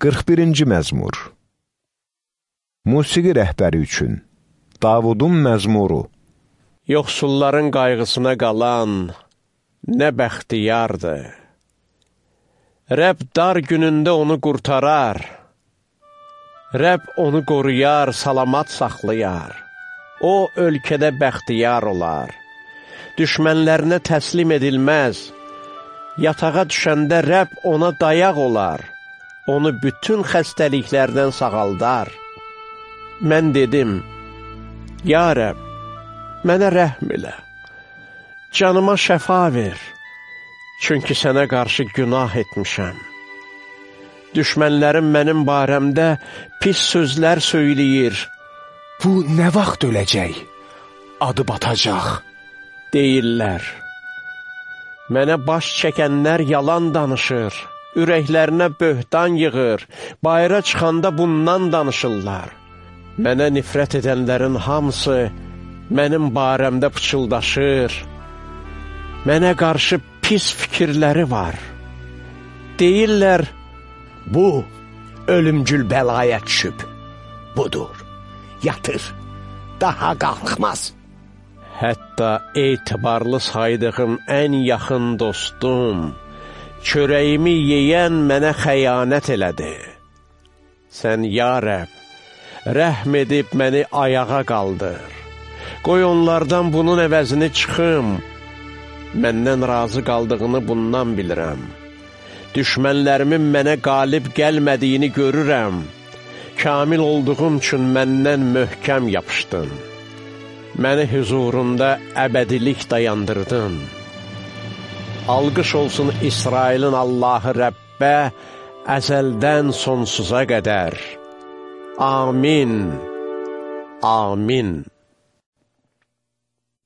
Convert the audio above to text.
41-ci məzmur Musiqi rəhbəri üçün Davudun məzmuru Yoxsulların qayğısına qalan nə bəxtiyardır. Rəbb dar günündə onu qurtarar. Rəbb onu qoruyar, salamat saxlayar. O, ölkədə bəxtiyar olar. Düşmənlərinə təslim edilməz. Yatağa düşəndə Rəbb ona dayaq olar onu bütün xəstəliklərdən sağaldar. Mən dedim, Ya Rəb, mənə rəhm elə, canıma şəfa ver, çünki sənə qarşı günah etmişəm. Düşmənlərim mənim barəmdə pis sözlər söyləyir. Bu nə vaxt öləcək? Adı batacaq. Deyirlər. Mənə baş çəkənlər yalan danışır ürəklərinə böhtan yığır, bayıra çıxanda bundan danışırlar. Mənə nifrət edənlərin hamısı mənim barəmdə pıçıldaşır. Mənə qarşı pis fikirləri var. Deyirlər, bu ölümcül bəlaya düşüb. Budur, yatır, daha qalxmaz. Hətta etibarlı saydığım ən yaxın dostum, çörəyimi yeyən mənə xəyanət elədi. Sən, ya Rəb, rəhm edib məni ayağa qaldır. Qoy onlardan bunun əvəzini çıxım. Məndən razı qaldığını bundan bilirəm. Düşmənlərimin mənə qalib gəlmədiyini görürəm. Kamil olduğum üçün məndən möhkəm yapışdın. Məni hüzurunda əbədilik dayandırdın. Alqış olsun İsrailin Allahı Rəbbə, əzəldən sonsuza qədər. Amin. Amin.